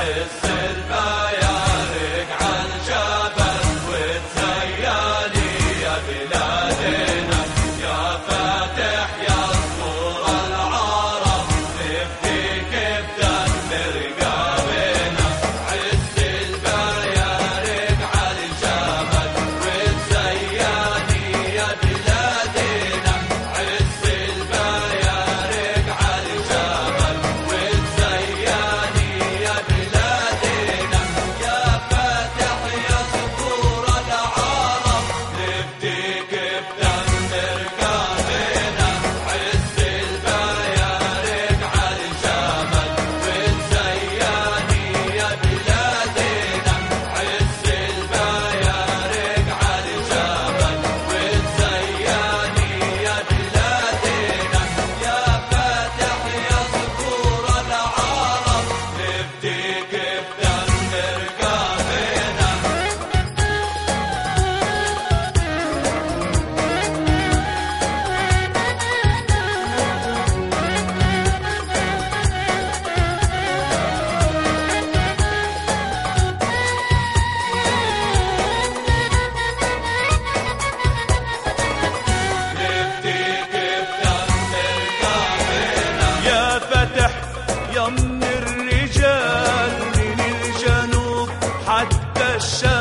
Hey, show.